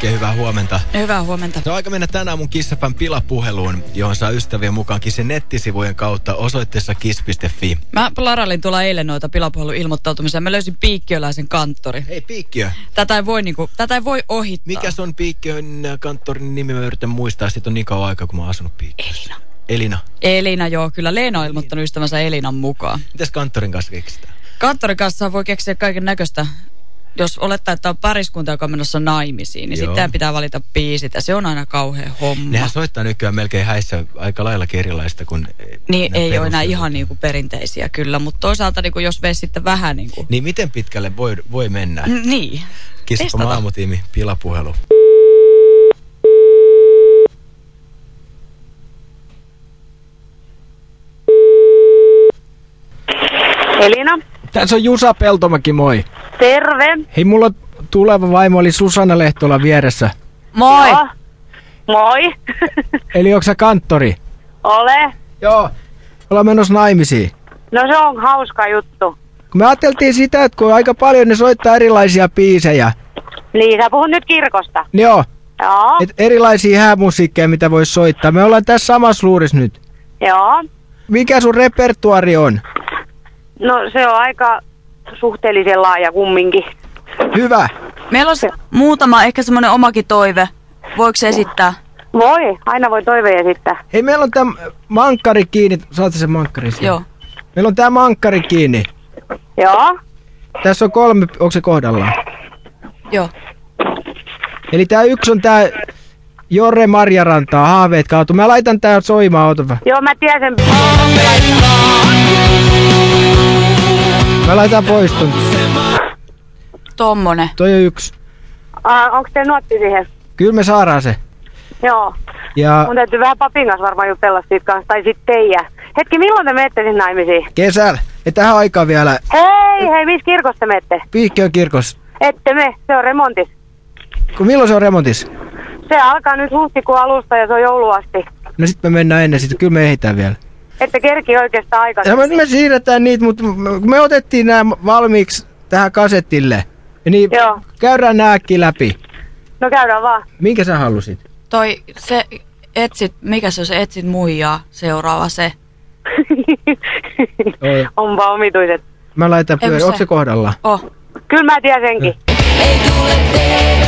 Oikein hyvää huomenta. Hyvää huomenta. On aika mennä tänään mun Kissafan pilapuheluun, johon saa ystävien mukaan Kissin nettisivujen kautta osoitteessa kiss.fi. Mä larailin tuolla eilen noita pilapuhelun ilmoittautumisia. Mä löysin piikkiöläisen kanttori. Hei Piikkiö, Tätä ei voi, niinku, tätä ei voi ohittaa. mikä on Piikkiön kanttorin nimi? Mä yritän muistaa, sit on niin kauan aikaa, kun mä oon asunut Piikkiössä. Elina. Elina. Elina, joo. Kyllä Leena on ilmoittanut ystävänsä Elinan mukaan. Mitäs kanttorin kanssa keksitään? Kanttorin kanssa voi keksiä kaiken näköistä. Jos olettaa, että on pariskunta, joka on menossa naimisiin, niin sitten pitää valita biisit. Ja se on aina kauhean homma. Nehän soittaa nykyään melkein häissä aika lailla erilaista kuin niin nämä ei ole enää ihan niinku perinteisiä kyllä, mutta toisaalta niinku, jos veisi sitten vähän niinku... Niin miten pitkälle voi, voi mennä? Niin. Kissafan testata. aamutiimi pilapuhelu. Elina, Tässä on Jusa Peltomäki, moi. Terve. Hei, mulla tuleva vaimo oli Susanna Lehtola vieressä. Moi! Joo. Moi. Eli onko sä kanttori? Ole. Joo. Ollaan menossa naimisiin. No se on hauska juttu. Kun me ajateltiin sitä, että kun aika paljon ne soittaa erilaisia biisejä. Niin, sä puhut nyt kirkosta. Joo, Joo, et erilaisia häämusiikkeja, mitä voisi soittaa. Me ollaan tässä samassa luurissa nyt. joo. Mikä sun repertuari on? No se on aika suhteellisen laaja kumminkin. Hyvä. Meillä olisi muutama, ehkä semmoinen omakin toive. Voiko se esittää? Voi, aina voi toiveja esittää. Hei, meillä on tämä mankkari kiinni. Saat sen mankkari siellä? Joo. Meillä on tämä mankkari kiinni. Joo, Tässä on kolme, onko se kohdallaan? Joo. Eli tää yksi on tää Jorre Marjarantaa, haaveet kaatu. Mä laitan tää soimaan, oota joo mä tiedän sen. Mä laitan pois ton. Tommonen. Toi on yksi. Uh, onko te nuotti siihen? Kyllä me saadaan se. Joo. Ja Mun täytyy vähän papin kanssa varmaan jutella siitä kanssa, tai sit teijä. Hetki, milloin te menette sinne naimisiin? kesällä, ja tähän aikaan vielä Hei, hei, missä kirkossa te menette? Piikkiön kirkossa. Ette me, se on remontis. Kun milloin se on remontissa? Se alkaa nyt huhtikuun alusta ja se on joulu asti. No sit me mennään ennen, sit kyllä me ehditään vielä. Ette kerki oikeastaan Ja aikaisemmin. me, me siirretään niitä, mutta me otettiin nämä valmiiksi tähän kasettille. Ja niin Joo. käydään äkkiä läpi. No käydään vaan. Minkä sä halusit? Toi, se etsit, mikä se on se etsit muijaa, seuraava se. Oi. Onpa omituiset. Mä laitan Onko se kohdallaan? Oh. Kyllä mä tiedän senkin. Ei tule TVstä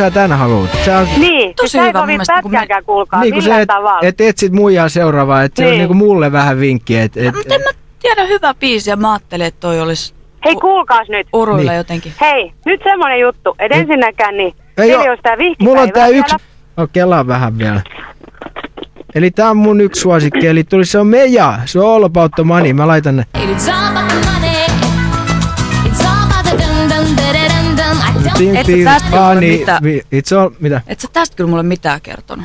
sä tän haluut? Sä on, Niin, Tosi ei hyvä kun pätkääkään, kuulkaa. niin kuin se, millään et, tavalla. et etsit muijaa seuraavaa, että se on Niin. niinku mulle vähän vinkki, et, et, Mutta en mä tiedä hyvä biisi ja mä ajattelin, että toi olisi Hei, kuulkaas nyt. uruilla Niin. jotenkin. Hei, nyt semmonen juttu. Et ensinnäkään niin, Ei oo. tää Mulla on tää yksi... No kelaa vähän vielä. Eli tää on mun yksi suosikki, eli tuli se on Meja, se on All About the Money, mä laitan ne. Et sä tästä kyllä mulle money, mitään- vi- it's all, mitä? Et sä tästä kyllä mulle mitään kertonut.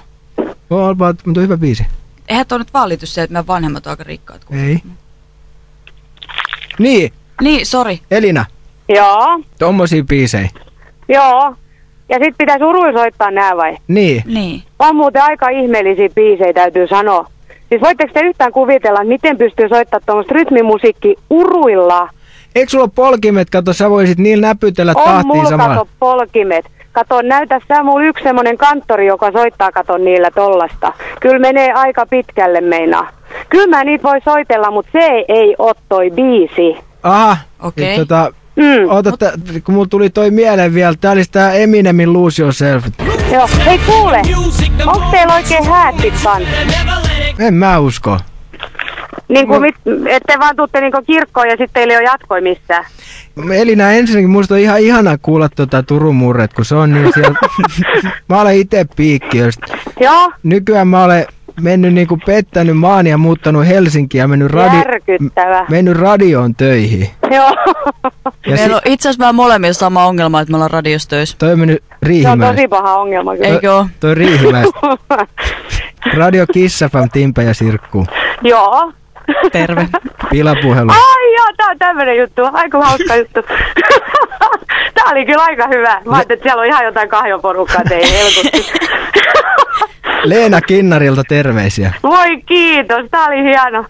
All About, mutta hyvä biisi. Eihän toi nyt vaan liity se, että meidän vanhemmat on aika rikkaat. Kun... Ei. Niin, Niin, sori. Elina, Joo, tommosia biisejä. joo. Ja sit pitäisi uruilla soittaa nää vai? Niin. Niin. On muuten aika ihmeellisiä biisejä, täytyy sanoa. Siis voitteko te yhtään kuvitella, miten pystyy soittamaan tuommoista rytmimusiikki uruilla? Eikö sulla ole polkimet, kato sä voisit niillä näpytellä On tahtiin mulla samalla. kato polkimet. Kato, näytä sä mulla yksi semmonen kanttori, joka soittaa kato niillä tollasta. Kyllä menee aika pitkälle meinaa. Kyllä mä niitä voi soitella, mutta se ei oo toi biisi. Aha, Okei. ja tota, Mm. Oota, t- kun mulla tuli toi mieleen vielä, tää olisi tää Eminemin Lose Yourself. Joo. Hei kuule, onko teillä oikein häätit kanssa? En mä usko. Niin kuin, mit, ette vaan tuutte niinku kirkkoon ja sitten teillä ei ole jatkoi missään. Elina, ensinnäkin musta on ihan ihana kuulla tota Turun murret, kun se on niin siellä... mä olen itse piikkiöstä. Joo, Nykyään mä olen mennyt niinku pettänyt maan ja muuttanut Helsinkiin ja mennyt, radi- mennyt radioon töihin. Joo. Ja Meillä si- on itse asiassa vähän molemmilla sama ongelma, että me ollaan radiossa töissä. toi on mennyt Se on Riihimäessä. tosi paha ongelma kyllä. Eikö oo? Toi Riihimäessä. Radio Kissafam, Timpe ja Sirkku. Joo. Terve. Pilapuhelu. Ai joo, tää on tämmönen juttu. Aika hauska juttu. tää oli kyllä aika hyvä. Mä ajattelin, että siellä on ihan jotain kahjoporukkaa teidän helposti. Leena Kinnarilta terveisiä. Voi kiitos, tää oli hieno.